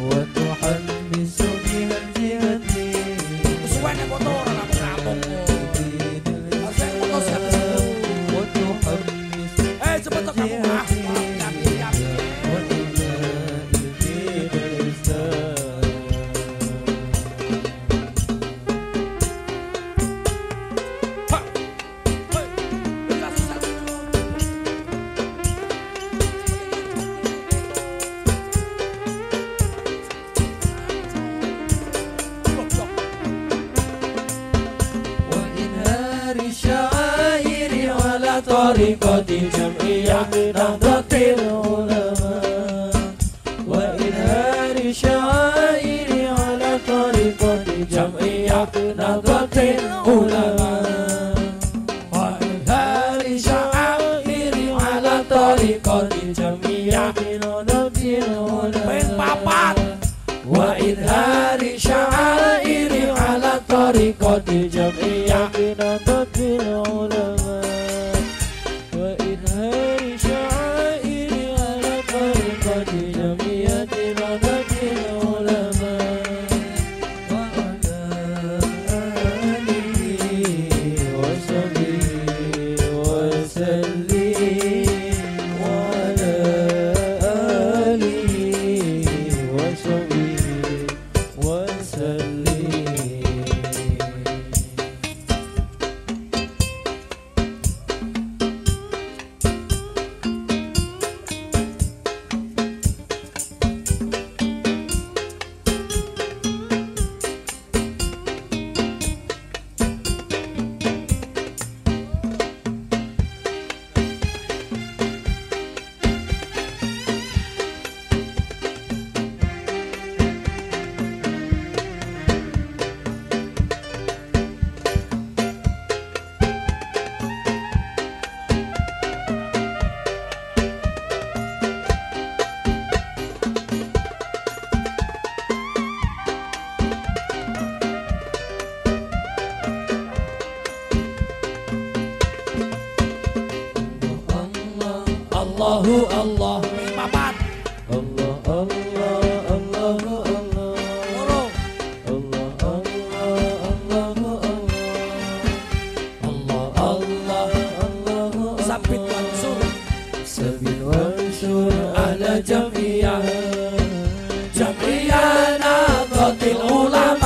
وتحب طريقة جمعية نهضة العلماء وإظهار شعائر على طريقة جمعية نهضة العلماء وإظهار شعائر على طريقة جمعية نهضة العلماء وإظهار شعائر على طريقة الجمعية نهضة الله الله مع الله الله الله الله الله الله الله الله الله الله ثبت وانصر ثبت وانصر أهل جميع جميع نهضة العلماء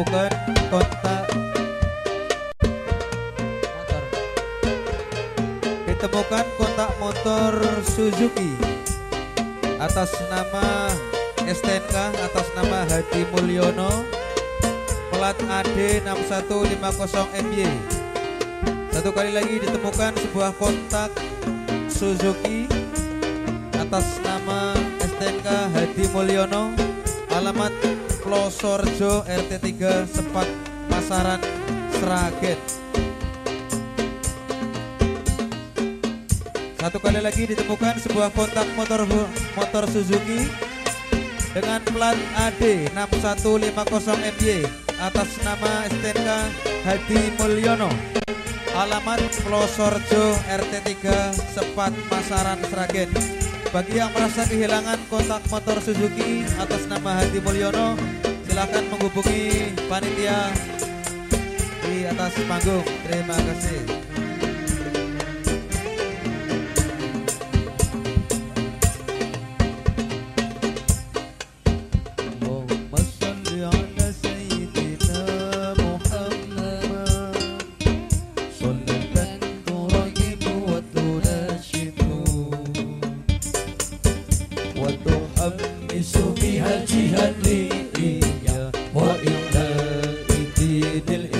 Ditemukan kontak motor. Ditemukan kontak motor Suzuki atas nama STNK atas nama Hadi Mulyono plat AD 6150 MY. Satu kali lagi ditemukan sebuah kontak Suzuki atas nama STNK Hadi Mulyono alamat Plosorjo RT 3 Sepat Pasaran Sragen. Satu kali lagi ditemukan sebuah kontak motor motor Suzuki dengan plat AD 6150 MY atas nama STNK Hadi Mulyono. Alamat Plosorjo RT 3 Sepat Pasaran Sragen bagi yang merasa kehilangan kontak motor Suzuki atas nama Hadi Mulyono, silahkan menghubungi panitia di atas panggung. Terima kasih. little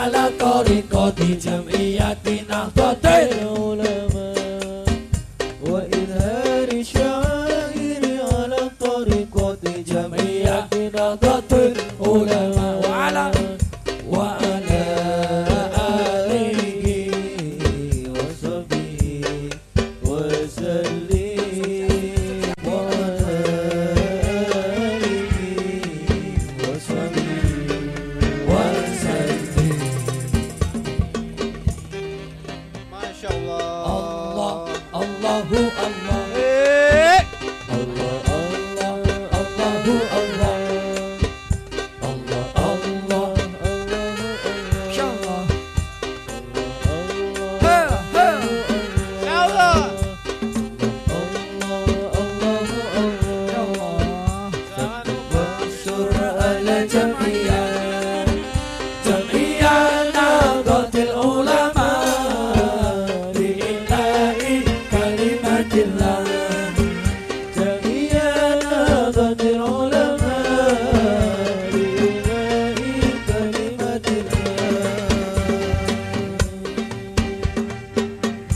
على طريقة جمعيتي